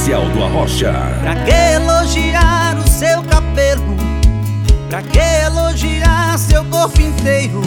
oficial do Arrocha. Pra que elogiar o seu cabelo? Pra que elogiar seu corpo inteiro?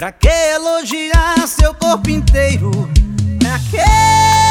Pra que elogiar seu corpo inteiro? Pra que?